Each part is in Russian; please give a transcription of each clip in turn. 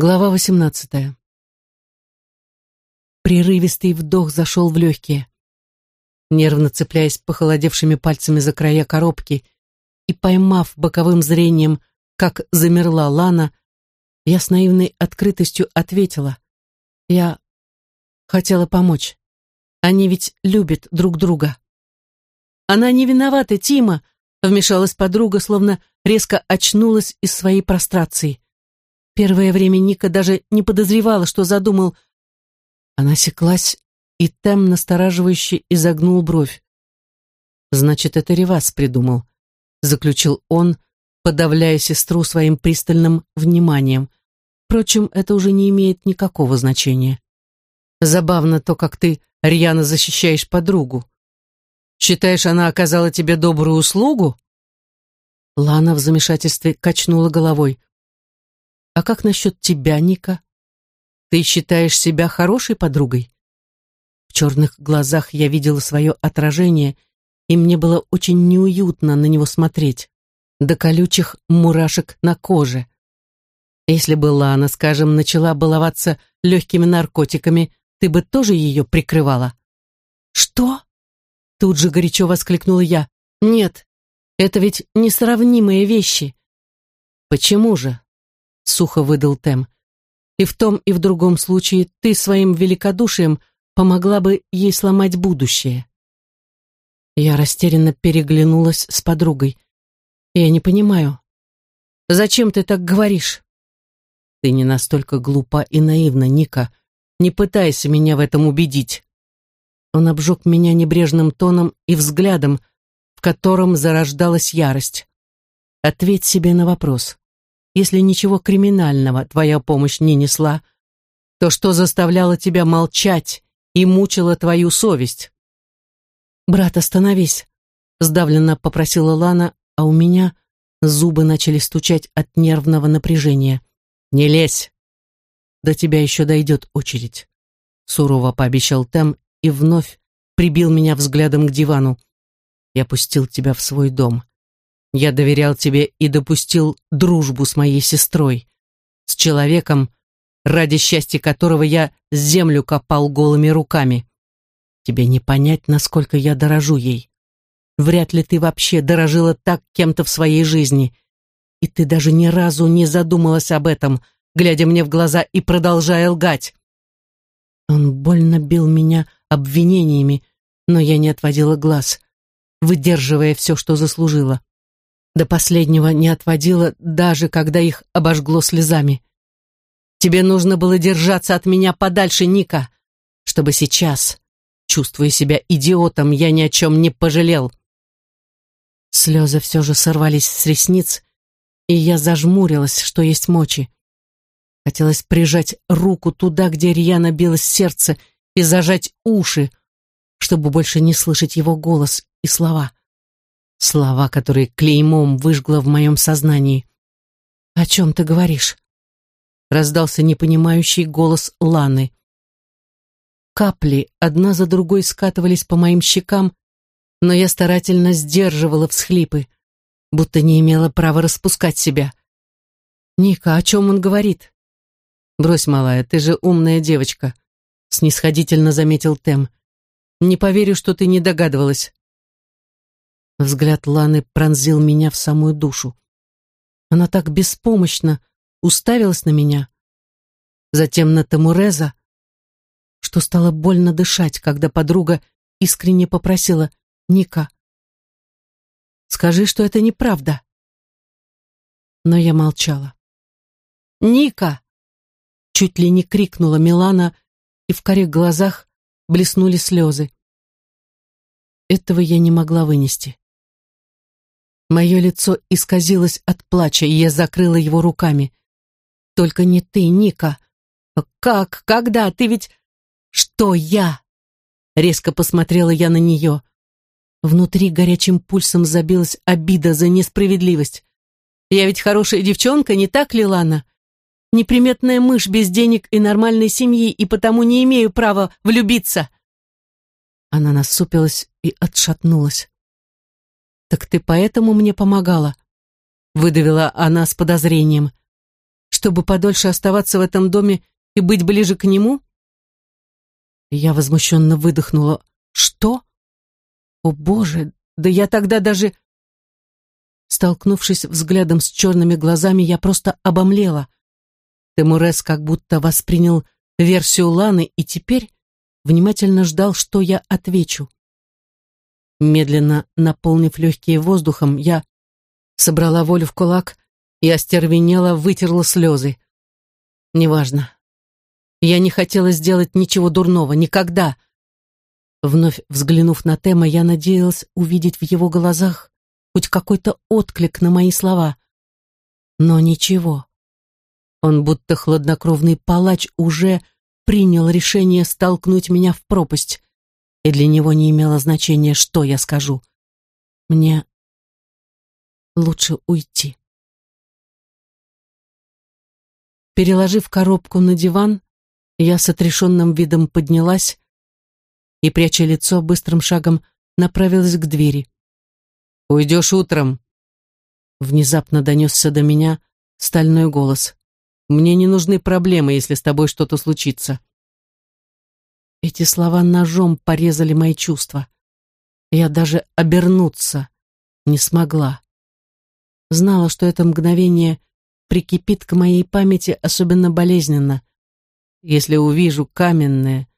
Глава восемнадцатая. Прерывистый вдох зашел в легкие. Нервно цепляясь похолодевшими пальцами за края коробки и поймав боковым зрением, как замерла Лана, я с наивной открытостью ответила. Я хотела помочь. Они ведь любят друг друга. Она не виновата, Тима, вмешалась подруга, словно резко очнулась из своей прострации. Первое время Ника даже не подозревала, что задумал. Она секлась, и Тем настораживающе изогнул бровь. «Значит, это Ревас придумал», — заключил он, подавляя сестру своим пристальным вниманием. Впрочем, это уже не имеет никакого значения. Забавно то, как ты рьяно защищаешь подругу. Считаешь, она оказала тебе добрую услугу? Лана в замешательстве качнула головой. А как насчет тебя, Ника? Ты считаешь себя хорошей подругой? В черных глазах я видела свое отражение, и мне было очень неуютно на него смотреть, до колючих мурашек на коже. Если бы Лана, скажем, начала баловаться легкими наркотиками, ты бы тоже ее прикрывала? Что? Тут же горячо воскликнула я. Нет, это ведь несравнимые вещи. Почему же? Сухо выдал Тем. И в том и в другом случае ты своим великодушием помогла бы ей сломать будущее. Я растерянно переглянулась с подругой. Я не понимаю. Зачем ты так говоришь? Ты не настолько глупа и наивна, Ника. Не пытайся меня в этом убедить. Он обжег меня небрежным тоном и взглядом, в котором зарождалась ярость. Ответь себе на вопрос если ничего криминального твоя помощь не несла, то что заставляло тебя молчать и мучило твою совесть? «Брат, остановись», — сдавленно попросила Лана, а у меня зубы начали стучать от нервного напряжения. «Не лезь! До тебя еще дойдет очередь», — сурово пообещал Тем и вновь прибил меня взглядом к дивану. «Я пустил тебя в свой дом. Я доверял тебе и допустил дружбу с моей сестрой, с человеком, ради счастья которого я землю копал голыми руками. Тебе не понять, насколько я дорожу ей. Вряд ли ты вообще дорожила так кем-то в своей жизни. И ты даже ни разу не задумалась об этом, глядя мне в глаза и продолжая лгать. Он больно бил меня обвинениями, но я не отводила глаз, выдерживая все, что заслужила. До последнего не отводила, даже когда их обожгло слезами. «Тебе нужно было держаться от меня подальше, Ника, чтобы сейчас, чувствуя себя идиотом, я ни о чем не пожалел». Слезы все же сорвались с ресниц, и я зажмурилась, что есть мочи. Хотелось прижать руку туда, где рьяно билось сердце, и зажать уши, чтобы больше не слышать его голос и слова. Слова, которые клеймом выжгло в моем сознании. «О чем ты говоришь?» Раздался непонимающий голос Ланы. Капли одна за другой скатывались по моим щекам, но я старательно сдерживала всхлипы, будто не имела права распускать себя. «Ника, о чем он говорит?» «Брось, малая, ты же умная девочка», — снисходительно заметил Тем. «Не поверю, что ты не догадывалась. Взгляд Ланы пронзил меня в самую душу. Она так беспомощно уставилась на меня, затем на Тамуреза, что стало больно дышать, когда подруга искренне попросила «Ника, скажи, что это неправда». Но я молчала. «Ника!» Чуть ли не крикнула Милана, и в корих глазах блеснули слезы. Этого я не могла вынести. Мое лицо исказилось от плача, и я закрыла его руками. «Только не ты, Ника!» «Как? Когда? Ты ведь...» «Что я?» Резко посмотрела я на нее. Внутри горячим пульсом забилась обида за несправедливость. «Я ведь хорошая девчонка, не так ли, Лана? Неприметная мышь без денег и нормальной семьи, и потому не имею права влюбиться!» Она насупилась и отшатнулась. «Так ты поэтому мне помогала?» Выдавила она с подозрением. чтобы подольше оставаться в этом доме и быть ближе к нему? Я возмущенно выдохнула. Что? О, Боже, да я тогда даже... Столкнувшись взглядом с черными глазами, я просто обомлела. Темурес как будто воспринял версию Ланы и теперь внимательно ждал, что я отвечу. Медленно наполнив легкие воздухом, я собрала волю в кулак и остервенела, вытерла слезы. Неважно. Я не хотела сделать ничего дурного, никогда. Вновь взглянув на Тема, я надеялась увидеть в его глазах хоть какой-то отклик на мои слова. Но ничего. Он, будто хладнокровный палач, уже принял решение столкнуть меня в пропасть, и для него не имело значения, что я скажу. Мне лучше уйти. Переложив коробку на диван, я с отрешенным видом поднялась и, пряча лицо, быстрым шагом направилась к двери. «Уйдешь утром!» Внезапно донесся до меня стальной голос. «Мне не нужны проблемы, если с тобой что-то случится». Эти слова ножом порезали мои чувства. Я даже обернуться не смогла. Знала, что это мгновение прикипит к моей памяти особенно болезненно, если увижу каменное,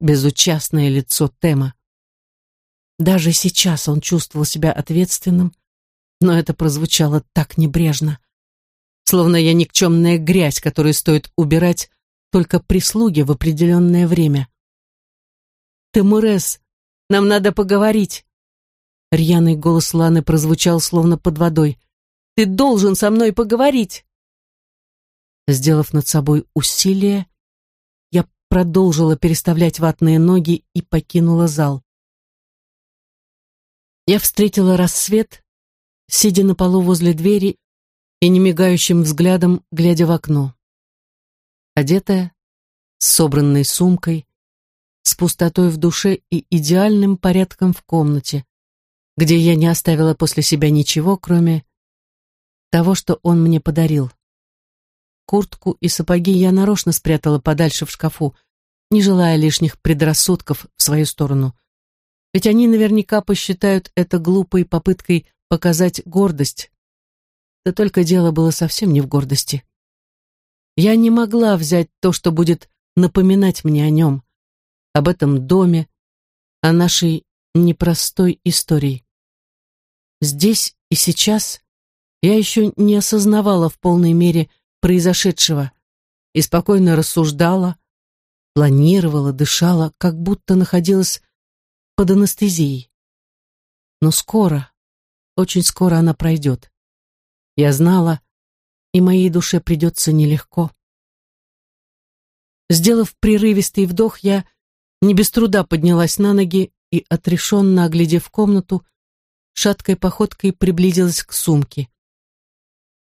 безучастное лицо Тема. Даже сейчас он чувствовал себя ответственным, но это прозвучало так небрежно, словно я никчемная грязь, которую стоит убирать только прислуги в определенное время. «Темурес, нам надо поговорить!» Рьяный голос Ланы прозвучал словно под водой. «Ты должен со мной поговорить!» Сделав над собой усилие, я продолжила переставлять ватные ноги и покинула зал. Я встретила рассвет, сидя на полу возле двери и немигающим взглядом глядя в окно. Одетая, с собранной сумкой, с пустотой в душе и идеальным порядком в комнате, где я не оставила после себя ничего, кроме того, что он мне подарил. Куртку и сапоги я нарочно спрятала подальше в шкафу, не желая лишних предрассудков в свою сторону. Ведь они наверняка посчитают это глупой попыткой показать гордость. Да только дело было совсем не в гордости. Я не могла взять то, что будет напоминать мне о нем, об этом доме, о нашей непростой истории. Здесь и сейчас я еще не осознавала в полной мере произошедшего и спокойно рассуждала, планировала, дышала, как будто находилась под анестезией. Но скоро, очень скоро она пройдет. Я знала, и моей душе придется нелегко. Сделав прерывистый вдох, я не без труда поднялась на ноги и, отрешенно оглядев комнату, шаткой походкой приблизилась к сумке.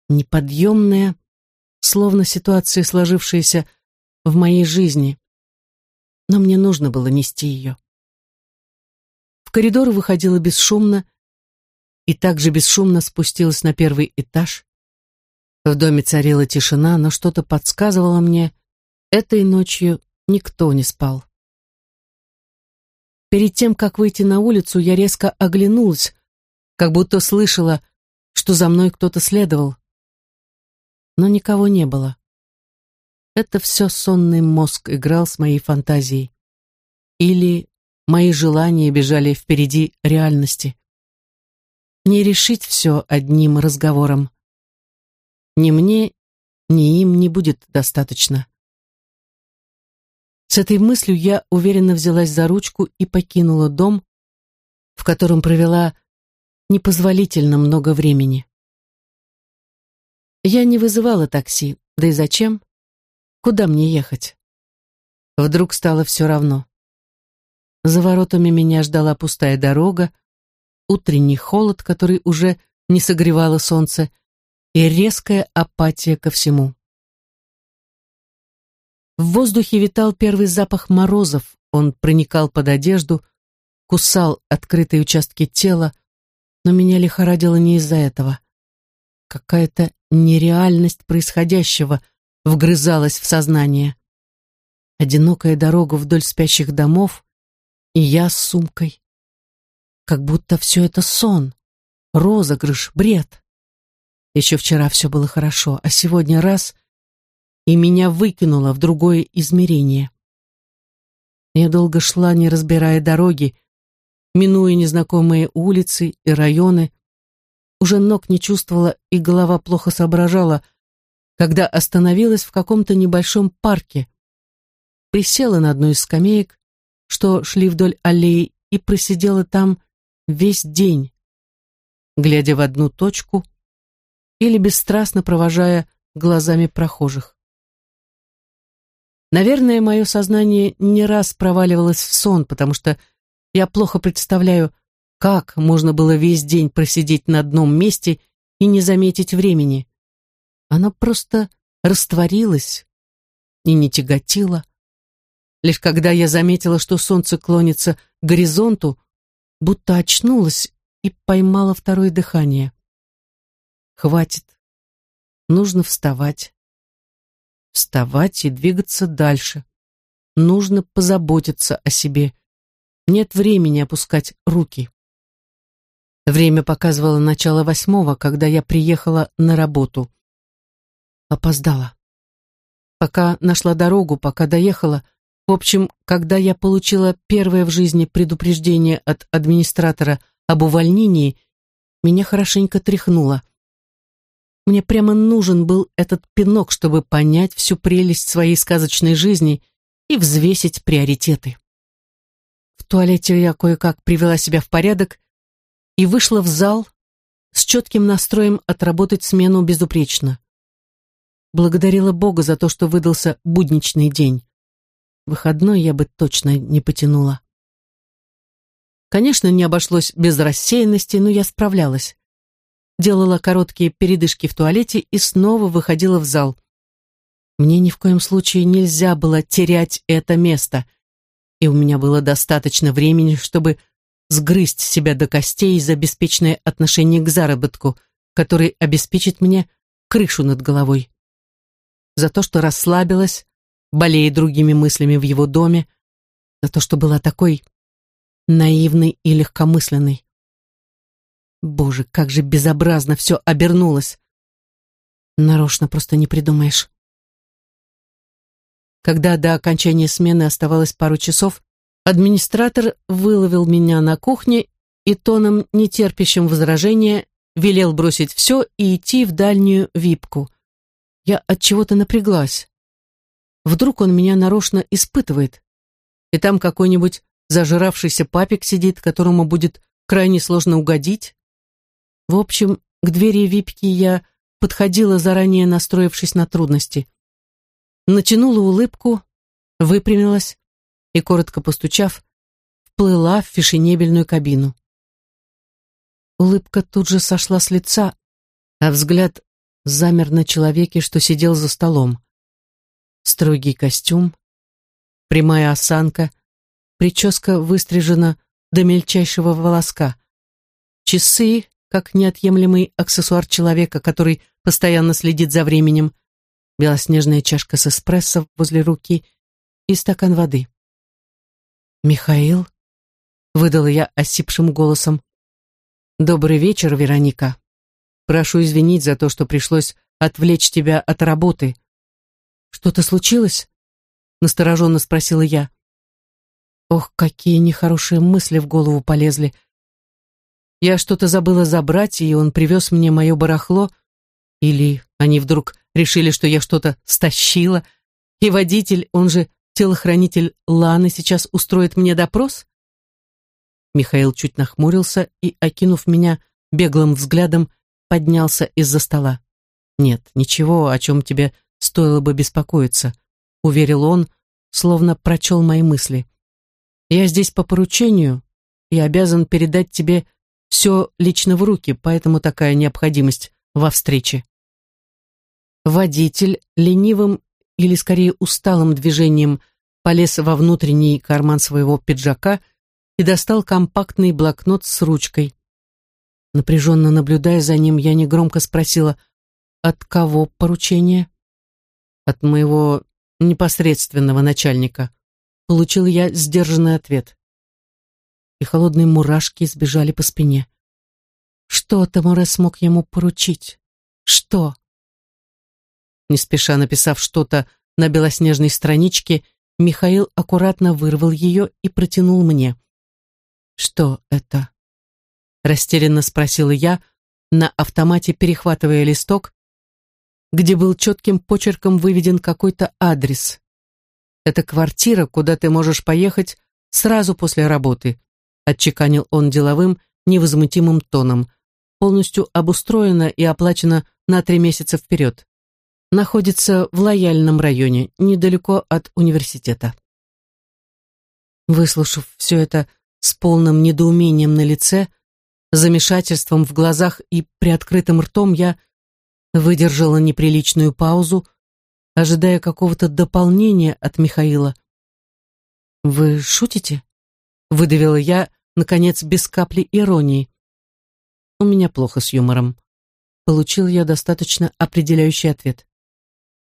Неподъемная, словно ситуация, сложившаяся в моей жизни. Но мне нужно было нести ее. В коридор выходила бесшумно и также бесшумно спустилась на первый этаж. В доме царила тишина, но что-то подсказывало мне, этой ночью никто не спал. Перед тем, как выйти на улицу, я резко оглянулась, как будто слышала, что за мной кто-то следовал но никого не было. Это все сонный мозг играл с моей фантазией. Или мои желания бежали впереди реальности. Не решить все одним разговором. Ни мне, ни им не будет достаточно. С этой мыслью я уверенно взялась за ручку и покинула дом, в котором провела непозволительно много времени. Я не вызывала такси, да и зачем? Куда мне ехать? Вдруг стало все равно. За воротами меня ждала пустая дорога, утренний холод, который уже не согревало солнце, и резкая апатия ко всему. В воздухе витал первый запах морозов, он проникал под одежду, кусал открытые участки тела, но меня лихорадило не из-за этого. Какая-то нереальность происходящего вгрызалась в сознание. Одинокая дорога вдоль спящих домов, и я с сумкой. Как будто все это сон, розыгрыш, бред. Еще вчера все было хорошо, а сегодня раз — и меня выкинуло в другое измерение. Я долго шла, не разбирая дороги, минуя незнакомые улицы и районы. Уже ног не чувствовала и голова плохо соображала, когда остановилась в каком-то небольшом парке. Присела на одну из скамеек, что шли вдоль аллеи, и просидела там весь день, глядя в одну точку или бесстрастно провожая глазами прохожих. Наверное, мое сознание не раз проваливалось в сон, потому что я плохо представляю, как можно было весь день просидеть на одном месте и не заметить времени. Оно просто растворилось и не тяготило. Лишь когда я заметила, что солнце клонится к горизонту, будто очнулась и поймала второе дыхание. Хватит. Нужно вставать. Вставать и двигаться дальше. Нужно позаботиться о себе. Нет времени опускать руки. Время показывало начало восьмого, когда я приехала на работу. Опоздала. Пока нашла дорогу, пока доехала. В общем, когда я получила первое в жизни предупреждение от администратора об увольнении, меня хорошенько тряхнуло. Мне прямо нужен был этот пинок, чтобы понять всю прелесть своей сказочной жизни и взвесить приоритеты. В туалете я кое-как привела себя в порядок и вышла в зал с четким настроем отработать смену безупречно. Благодарила Бога за то, что выдался будничный день. Выходной я бы точно не потянула. Конечно, не обошлось без рассеянности, но я справлялась. Делала короткие передышки в туалете и снова выходила в зал. Мне ни в коем случае нельзя было терять это место — и у меня было достаточно времени, чтобы сгрызть себя до костей за беспечное отношение к заработку, который обеспечит мне крышу над головой. За то, что расслабилась, болея другими мыслями в его доме, за то, что была такой наивной и легкомысленной. Боже, как же безобразно все обернулось. Нарочно просто не придумаешь. Когда до окончания смены оставалось пару часов, администратор выловил меня на кухне и тоном, нетерпящим возражения, велел бросить все и идти в дальнюю випку. Я от чего-то напряглась. Вдруг он меня нарочно испытывает, и там какой-нибудь зажиравшийся папик сидит, которому будет крайне сложно угодить. В общем, к двери випки я подходила, заранее настроившись на трудности натянула улыбку, выпрямилась и, коротко постучав, вплыла в фешенебельную кабину. Улыбка тут же сошла с лица, а взгляд замер на человеке, что сидел за столом. Строгий костюм, прямая осанка, прическа выстрижена до мельчайшего волоска, часы, как неотъемлемый аксессуар человека, который постоянно следит за временем, белоснежная чашка с эспрессо возле руки и стакан воды. «Михаил?» — выдала я осипшим голосом. «Добрый вечер, Вероника. Прошу извинить за то, что пришлось отвлечь тебя от работы. Что-то случилось?» — настороженно спросила я. Ох, какие нехорошие мысли в голову полезли. Я что-то забыла забрать, и он привез мне мое барахло, или они вдруг решили, что я что-то стащила, и водитель, он же телохранитель Ланы, сейчас устроит мне допрос? Михаил чуть нахмурился и, окинув меня беглым взглядом, поднялся из-за стола. «Нет, ничего, о чем тебе стоило бы беспокоиться», — уверил он, словно прочел мои мысли. «Я здесь по поручению и обязан передать тебе все лично в руки, поэтому такая необходимость во встрече». Водитель ленивым или скорее усталым движением полез во внутренний карман своего пиджака и достал компактный блокнот с ручкой. Напряженно наблюдая за ним, я негромко спросила, от кого поручение? От моего непосредственного начальника. Получил я сдержанный ответ. И холодные мурашки сбежали по спине. Что Тамуре смог ему поручить? Что? Не спеша написав что-то на белоснежной страничке, Михаил аккуратно вырвал ее и протянул мне. «Что это?» Растерянно спросила я, на автомате перехватывая листок, где был четким почерком выведен какой-то адрес. «Это квартира, куда ты можешь поехать сразу после работы», отчеканил он деловым, невозмутимым тоном. «Полностью обустроена и оплачена на три месяца вперед. Находится в лояльном районе, недалеко от университета». Выслушав все это с полным недоумением на лице, замешательством в глазах и приоткрытым ртом, я выдержала неприличную паузу, ожидая какого-то дополнения от Михаила. «Вы шутите?» — выдавила я, наконец, без капли иронии. «У меня плохо с юмором». Получил я достаточно определяющий ответ.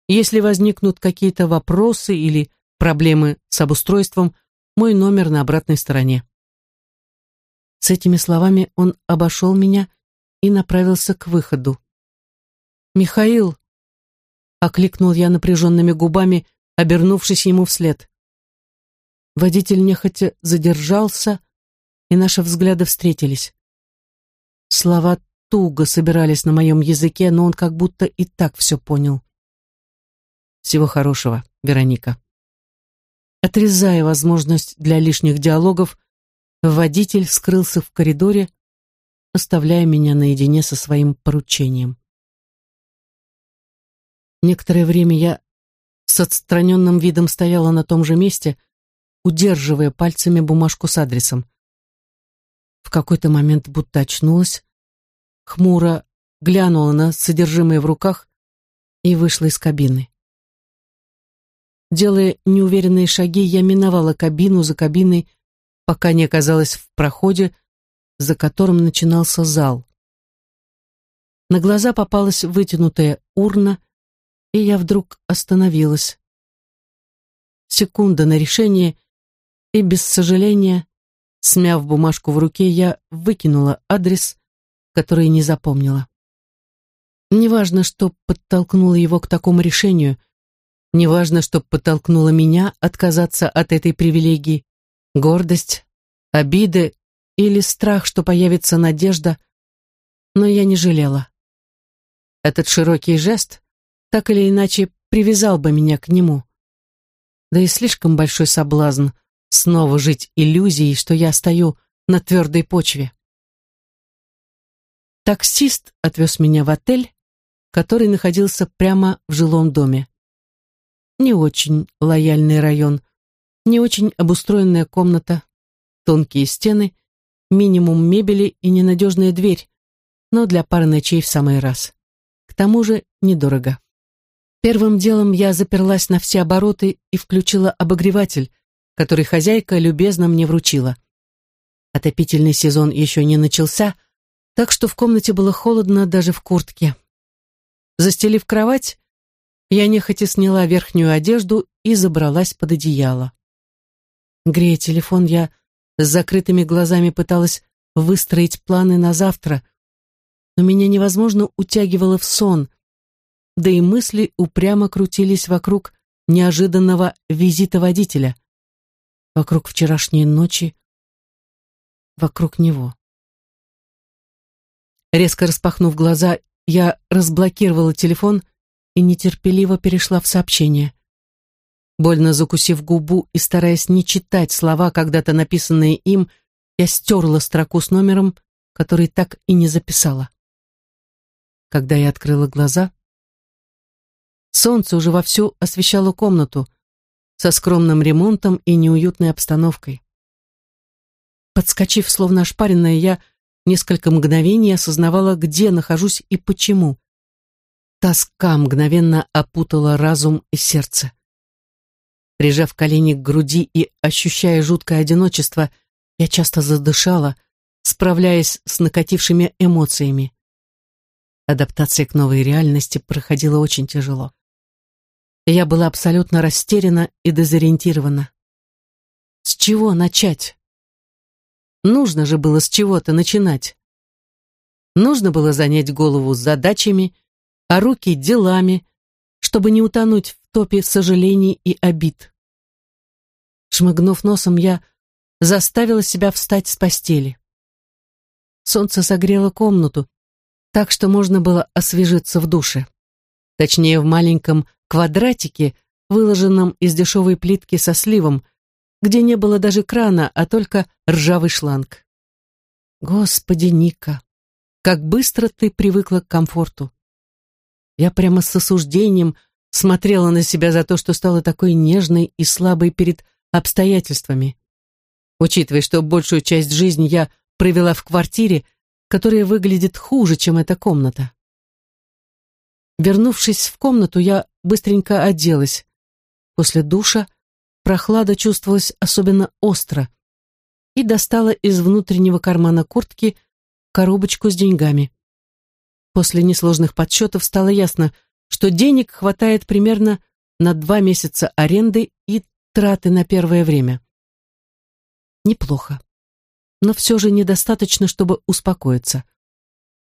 Если возникнут какие-то вопросы или проблемы с обустройством, мой номер на обратной стороне. С этими словами он обошел меня и направился к выходу. «Михаил!» — окликнул я напряженными губами, обернувшись ему вслед. Водитель нехотя задержался, и наши взгляды встретились. Слова туго собирались на моем языке, но он как будто и так все понял. Всего хорошего, Вероника. Отрезая возможность для лишних диалогов, водитель скрылся в коридоре, оставляя меня наедине со своим поручением. Некоторое время я с отстраненным видом стояла на том же месте, удерживая пальцами бумажку с адресом. В какой-то момент будто очнулась, хмуро глянула на содержимое в руках и вышла из кабины. Делая неуверенные шаги, я миновала кабину за кабиной, пока не оказалась в проходе, за которым начинался зал. На глаза попалась вытянутая урна, и я вдруг остановилась. Секунда на решение, и без сожаления, смяв бумажку в руке, я выкинула адрес, который не запомнила. Неважно, что подтолкнуло его к такому решению, неважно, что подтолкнуло меня отказаться от этой привилегии, гордость, обиды или страх, что появится надежда, но я не жалела. Этот широкий жест так или иначе привязал бы меня к нему. Да и слишком большой соблазн снова жить иллюзией, что я стою на твердой почве. Таксист отвез меня в отель, который находился прямо в жилом доме. Не очень лояльный район, не очень обустроенная комната, тонкие стены, минимум мебели и ненадежная дверь, но для пары ночей в самый раз. К тому же недорого. Первым делом я заперлась на все обороты и включила обогреватель, который хозяйка любезно мне вручила. Отопительный сезон еще не начался, так что в комнате было холодно даже в куртке. Застелив кровать, я нехотя сняла верхнюю одежду и забралась под одеяло. Грея телефон, я с закрытыми глазами пыталась выстроить планы на завтра, но меня невозможно утягивало в сон — да и мысли упрямо крутились вокруг неожиданного визита водителя, вокруг вчерашней ночи, вокруг него. Резко распахнув глаза, я разблокировала телефон и нетерпеливо перешла в сообщение. Больно закусив губу и стараясь не читать слова, когда-то написанные им, я стерла строку с номером, который так и не записала. Когда я открыла глаза, Солнце уже вовсю освещало комнату со скромным ремонтом и неуютной обстановкой. Подскочив, словно ошпаренная, я несколько мгновений осознавала, где нахожусь и почему. Тоска мгновенно опутала разум и сердце. Прижав колени к груди и ощущая жуткое одиночество, я часто задышала, справляясь с накатившими эмоциями. Адаптация к новой реальности проходила очень тяжело. Я была абсолютно растеряна и дезориентирована. С чего начать? Нужно же было с чего-то начинать. Нужно было занять голову задачами, а руки делами, чтобы не утонуть в топе сожалений и обид. Шмыгнув носом, я заставила себя встать с постели. Солнце согрело комнату, так что можно было освежиться в душе. Точнее, в маленьком квадратике, выложенном из дешевой плитки со сливом, где не было даже крана, а только ржавый шланг. Господи, Ника, как быстро ты привыкла к комфорту. Я прямо с осуждением смотрела на себя за то, что стала такой нежной и слабой перед обстоятельствами. Учитывая, что большую часть жизни я провела в квартире, которая выглядит хуже, чем эта комната. Вернувшись в комнату, я быстренько оделась. После душа прохлада чувствовалась особенно остро, и достала из внутреннего кармана куртки коробочку с деньгами. После несложных подсчетов стало ясно, что денег хватает примерно на два месяца аренды и траты на первое время. Неплохо, но все же недостаточно, чтобы успокоиться.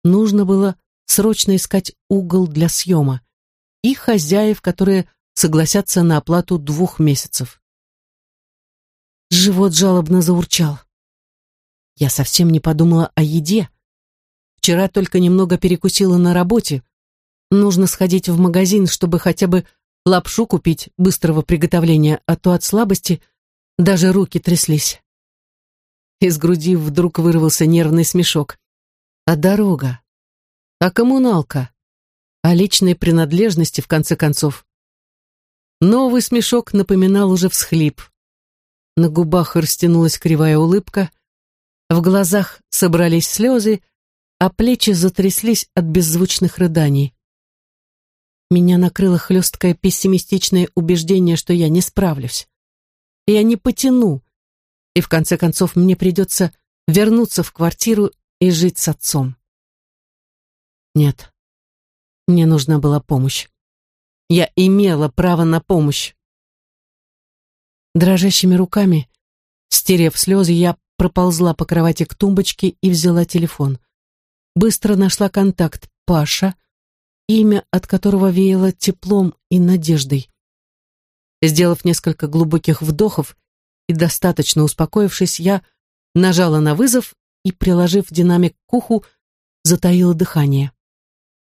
Нужно было срочно искать угол для съема и хозяев, которые согласятся на оплату двух месяцев. Живот жалобно заурчал. Я совсем не подумала о еде. Вчера только немного перекусила на работе. Нужно сходить в магазин, чтобы хотя бы лапшу купить быстрого приготовления, а то от слабости даже руки тряслись. Из груди вдруг вырвался нервный смешок. А дорога? А коммуналка? А личные принадлежности, в конце концов? Новый смешок напоминал уже всхлип. На губах растянулась кривая улыбка, в глазах собрались слезы, а плечи затряслись от беззвучных рыданий. Меня накрыло хлесткое пессимистичное убеждение, что я не справлюсь. Я не потяну, и в конце концов мне придется вернуться в квартиру и жить с отцом. Нет, мне нужна была помощь. Я имела право на помощь. Дрожащими руками, стерев слезы, я проползла по кровати к тумбочке и взяла телефон. Быстро нашла контакт Паша, имя от которого веяло теплом и надеждой. Сделав несколько глубоких вдохов и достаточно успокоившись, я нажала на вызов и, приложив динамик к уху, затаила дыхание.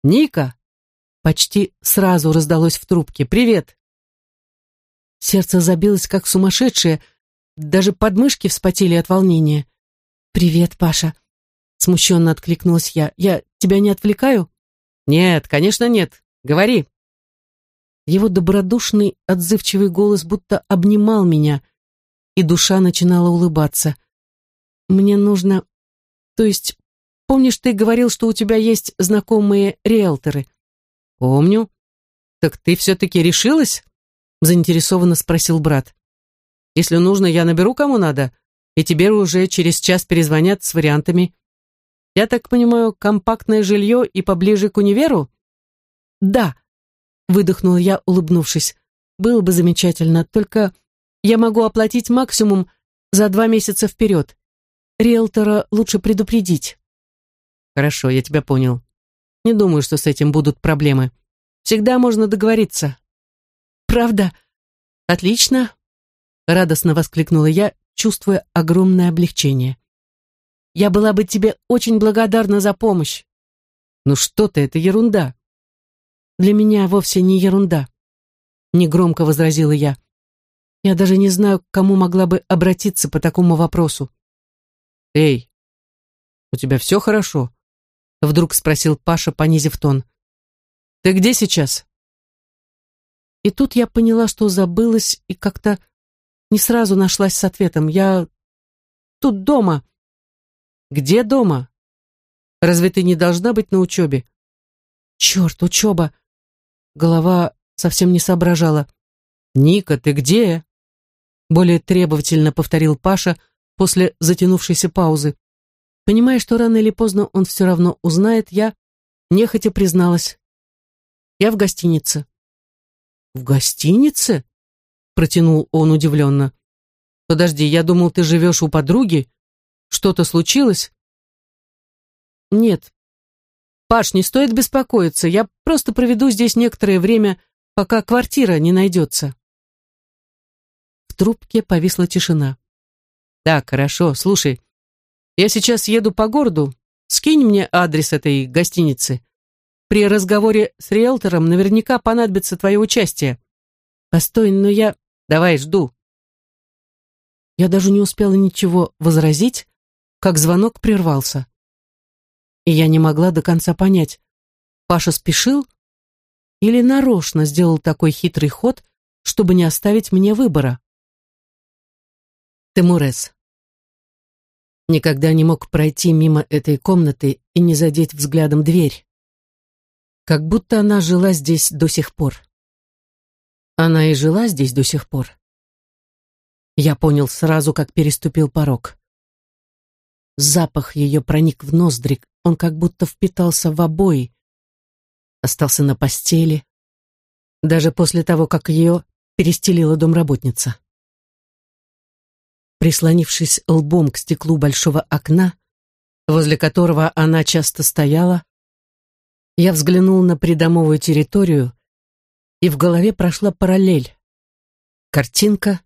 «Ника!» Почти сразу раздалось в трубке. «Привет!» Сердце забилось как сумасшедшее, даже подмышки вспотели от волнения. «Привет, Паша!» Смущенно откликнулась я. «Я тебя не отвлекаю?» «Нет, конечно нет. Говори!» Его добродушный, отзывчивый голос будто обнимал меня, и душа начинала улыбаться. «Мне нужно... То есть, помнишь, ты говорил, что у тебя есть знакомые риэлторы?» «Помню. Так ты все-таки решилась?» заинтересованно спросил брат. «Если нужно, я наберу кому надо, и тебе уже через час перезвонят с вариантами. Я так понимаю, компактное жилье и поближе к универу?» «Да», — выдохнул я, улыбнувшись. «Было бы замечательно, только я могу оплатить максимум за два месяца вперед. Риэлтора лучше предупредить». «Хорошо, я тебя понял. Не думаю, что с этим будут проблемы. Всегда можно договориться, Правда? Отлично, радостно воскликнула я, чувствуя огромное облегчение. Я была бы тебе очень благодарна за помощь. Ну что ты, это ерунда. Для меня вовсе не ерунда, негромко возразила я. Я даже не знаю, к кому могла бы обратиться по такому вопросу. Эй, у тебя все хорошо? Вдруг спросил Паша, понизив тон. Ты где сейчас? И тут я поняла, что забылась и как-то не сразу нашлась с ответом. Я тут дома. Где дома? Разве ты не должна быть на учебе? Черт, учеба. Голова совсем не соображала. Ника, ты где? Более требовательно повторил Паша после затянувшейся паузы. Понимая, что рано или поздно он все равно узнает, я нехотя призналась. Я в гостинице. «В гостинице?» — протянул он удивленно. «Подожди, я думал, ты живешь у подруги. Что-то случилось?» «Нет. Паш, не стоит беспокоиться. Я просто проведу здесь некоторое время, пока квартира не найдется». В трубке повисла тишина. «Так, хорошо, слушай. Я сейчас еду по городу. Скинь мне адрес этой гостиницы. При разговоре с риэлтором наверняка понадобится твое участие. Постой, но я... Давай, жду». Я даже не успела ничего возразить, как звонок прервался. И я не могла до конца понять, Паша спешил или нарочно сделал такой хитрый ход, чтобы не оставить мне выбора. Темурес. Никогда не мог пройти мимо этой комнаты и не задеть взглядом дверь. Как будто она жила здесь до сих пор. Она и жила здесь до сих пор. Я понял сразу, как переступил порог. Запах ее проник в ноздри, он как будто впитался в обои, остался на постели, даже после того, как ее перестелила домработница. Прислонившись лбом к стеклу большого окна, возле которого она часто стояла, я взглянул на придомовую территорию, и в голове прошла параллель. Картинка,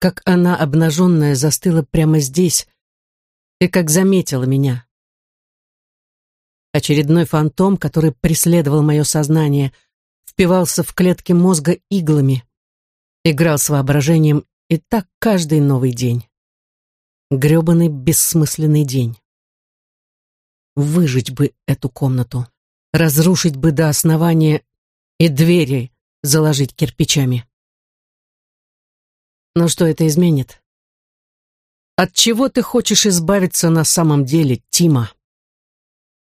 как она, обнаженная, застыла прямо здесь и как заметила меня. Очередной фантом, который преследовал мое сознание, впивался в клетки мозга иглами, играл с воображением, и так каждый новый день. Грёбаный бессмысленный день. Выжить бы эту комнату, разрушить бы до основания и двери заложить кирпичами. Но что это изменит? От чего ты хочешь избавиться на самом деле, Тима?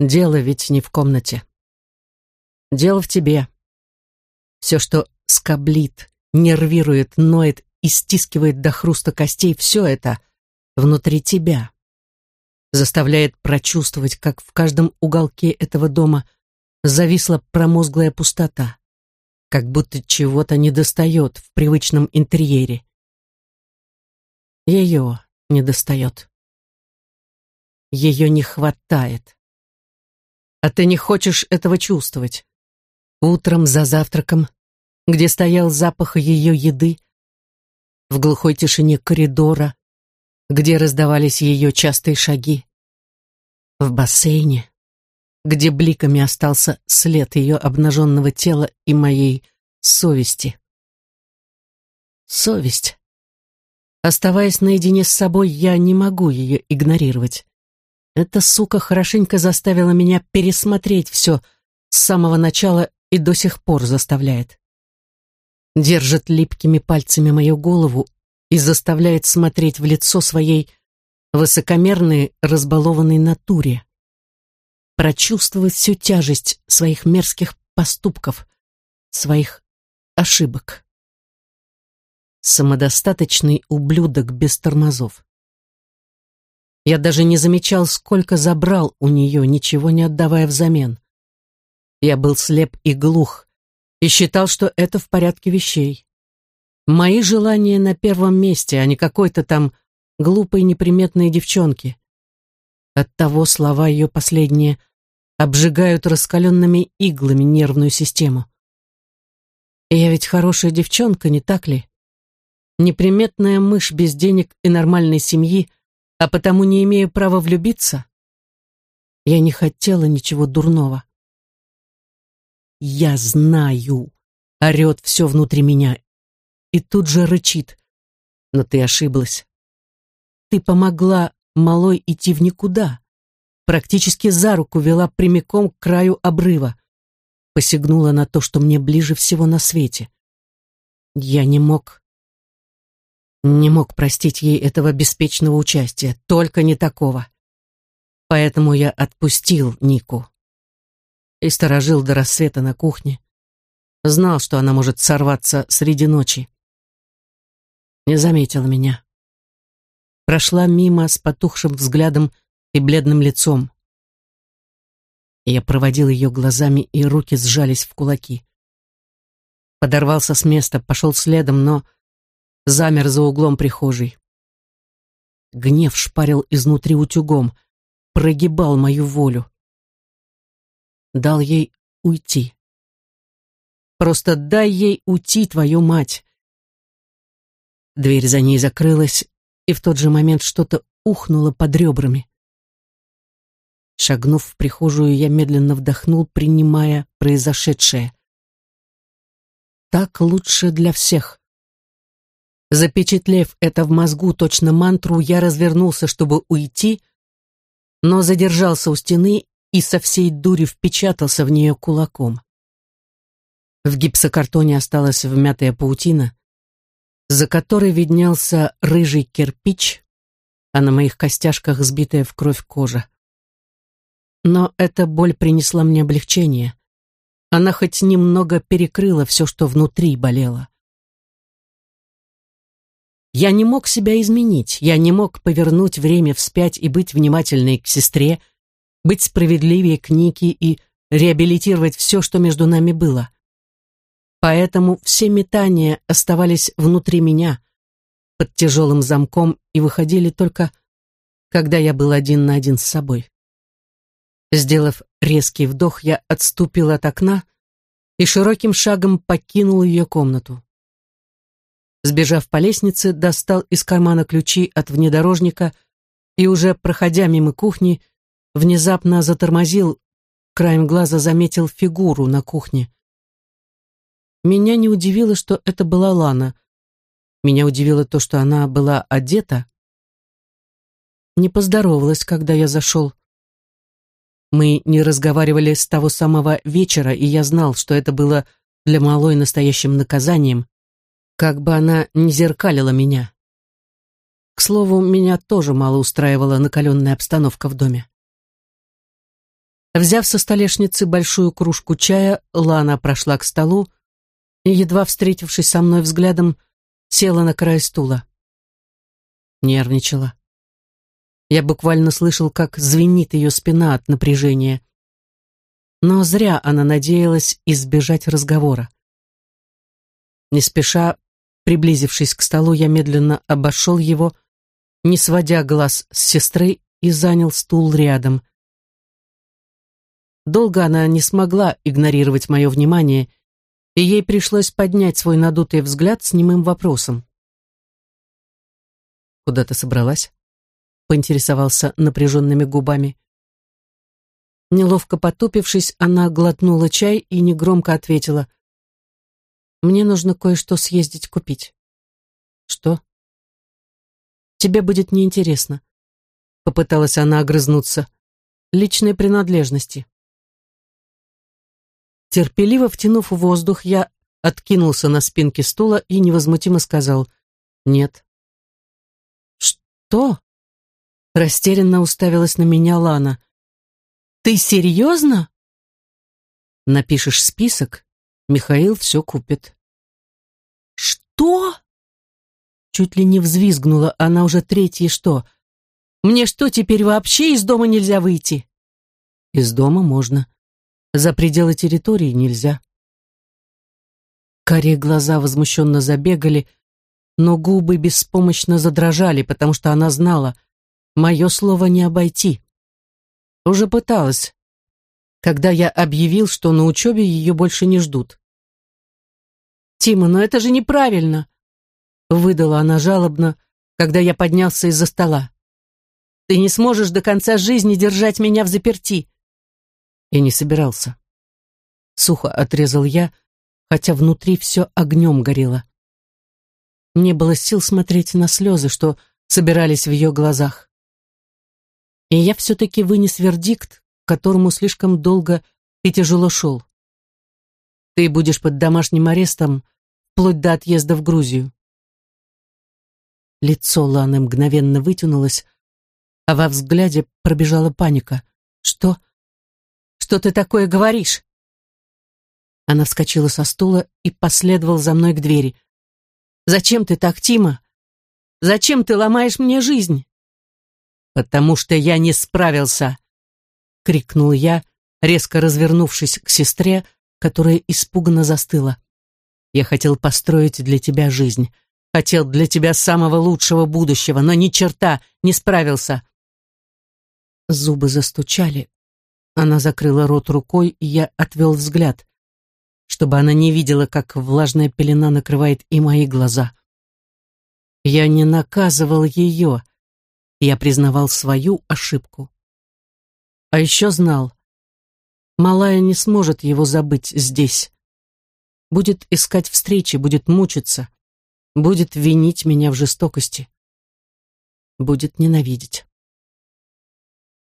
Дело ведь не в комнате. Дело в тебе. Все, что скоблит, нервирует, ноет и стискивает до хруста костей, все это внутри тебя. Заставляет прочувствовать, как в каждом уголке этого дома зависла промозглая пустота, как будто чего-то недостает в привычном интерьере. Ее недостает. Ее не хватает. А ты не хочешь этого чувствовать. Утром за завтраком, где стоял запах ее еды, в глухой тишине коридора, где раздавались ее частые шаги, в бассейне, где бликами остался след ее обнаженного тела и моей совести. Совесть Оставаясь наедине с собой, я не могу ее игнорировать. Эта сука хорошенько заставила меня пересмотреть все с самого начала и до сих пор заставляет. Держит липкими пальцами мою голову и заставляет смотреть в лицо своей высокомерной, разбалованной натуре. Прочувствовать всю тяжесть своих мерзких поступков, своих ошибок самодостаточный ублюдок без тормозов. Я даже не замечал, сколько забрал у нее, ничего не отдавая взамен. Я был слеп и глух, и считал, что это в порядке вещей. Мои желания на первом месте, а не какой-то там глупой неприметной девчонки. Оттого слова ее последние обжигают раскаленными иглами нервную систему. Я ведь хорошая девчонка, не так ли? неприметная мышь без денег и нормальной семьи, а потому не имею права влюбиться? Я не хотела ничего дурного. «Я знаю!» — орет все внутри меня. И тут же рычит. «Но ты ошиблась. Ты помогла малой идти в никуда. Практически за руку вела прямиком к краю обрыва. Посягнула на то, что мне ближе всего на свете. Я не мог не мог простить ей этого беспечного участия, только не такого. Поэтому я отпустил Нику. И сторожил до рассвета на кухне. Знал, что она может сорваться среди ночи. Не заметила меня. Прошла мимо с потухшим взглядом и бледным лицом. Я проводил ее глазами, и руки сжались в кулаки. Подорвался с места, пошел следом, но замер за углом прихожей. Гнев шпарил изнутри утюгом, прогибал мою волю. Дал ей уйти. Просто дай ей уйти, твою мать. Дверь за ней закрылась, и в тот же момент что-то ухнуло под ребрами. Шагнув в прихожую, я медленно вдохнул, принимая произошедшее. Так лучше для всех. Запечатлев это в мозгу точно мантру, я развернулся, чтобы уйти, но задержался у стены и со всей дури впечатался в нее кулаком. В гипсокартоне осталась вмятая паутина, за которой виднелся рыжий кирпич, а на моих костяшках сбитая в кровь кожа. Но эта боль принесла мне облегчение. Она хоть немного перекрыла все, что внутри болело. Я не мог себя изменить, я не мог повернуть время вспять и быть внимательной к сестре, быть справедливее к Нике и реабилитировать все, что между нами было. Поэтому все метания оставались внутри меня, под тяжелым замком, и выходили только, когда я был один на один с собой. Сделав резкий вдох, я отступил от окна и широким шагом покинул ее комнату. Сбежав по лестнице, достал из кармана ключи от внедорожника и, уже проходя мимо кухни, внезапно затормозил, краем глаза заметил фигуру на кухне. Меня не удивило, что это была Лана. Меня удивило то, что она была одета. Не поздоровалась, когда я зашел. Мы не разговаривали с того самого вечера, и я знал, что это было для малой настоящим наказанием, как бы она ни зеркалила меня. К слову, меня тоже мало устраивала накаленная обстановка в доме. Взяв со столешницы большую кружку чая, Лана прошла к столу, и, едва встретившись со мной взглядом, села на край стула. Нервничала. Я буквально слышал, как звенит ее спина от напряжения. Но зря она надеялась избежать разговора. Не спеша, приблизившись к столу, я медленно обошел его, не сводя глаз с сестры, и занял стул рядом. Долго она не смогла игнорировать мое внимание, и ей пришлось поднять свой надутый взгляд с немым вопросом. «Куда ты собралась?» — поинтересовался напряженными губами. Неловко потупившись, она глотнула чай и негромко ответила. «Мне нужно кое-что съездить купить». «Что?» «Тебе будет неинтересно», — попыталась она огрызнуться. «Личные принадлежности». Терпеливо втянув воздух, я откинулся на спинке стула и невозмутимо сказал «нет». «Что?» Растерянно уставилась на меня Лана. «Ты серьезно?» «Напишешь список, Михаил все купит». «Что?» Чуть ли не взвизгнула она уже третье «что». «Мне что, теперь вообще из дома нельзя выйти?» «Из дома можно», за пределы территории нельзя. Карие глаза возмущенно забегали, но губы беспомощно задрожали, потому что она знала, мое слово не обойти. Уже пыталась, когда я объявил, что на учебе ее больше не ждут. «Тима, но это же неправильно!» Выдала она жалобно, когда я поднялся из-за стола. «Ты не сможешь до конца жизни держать меня в заперти и не собирался. Сухо отрезал я, хотя внутри все огнем горело. Не было сил смотреть на слезы, что собирались в ее глазах. И я все-таки вынес вердикт, которому слишком долго и тяжело шел. Ты будешь под домашним арестом вплоть до отъезда в Грузию. Лицо Ланы мгновенно вытянулось, а во взгляде пробежала паника. Что? Что ты такое говоришь?» Она вскочила со стула и последовала за мной к двери. «Зачем ты так, Тима? Зачем ты ломаешь мне жизнь?» «Потому что я не справился!» — крикнул я, резко развернувшись к сестре, которая испуганно застыла. Я хотел построить для тебя жизнь. Хотел для тебя самого лучшего будущего, но ни черта не справился. Зубы застучали. Она закрыла рот рукой, и я отвел взгляд, чтобы она не видела, как влажная пелена накрывает и мои глаза. Я не наказывал ее. Я признавал свою ошибку. А еще знал, Малая не сможет его забыть здесь. Будет искать встречи, будет мучиться, будет винить меня в жестокости, будет ненавидеть.